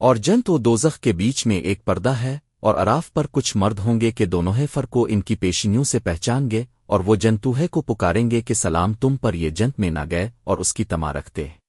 اور جنت و دوزخ کے بیچ میں ایک پردہ ہے، اور اراف پر کچھ مرد ہوں گے کہ دونوں فر کو ان کی پیشنیوں سے پہچان گے، اور وہ جنتوہے کو پکاریں گے کہ سلام تم پر یہ جنت میں نہ گئے اور اس کی تما رکھتے۔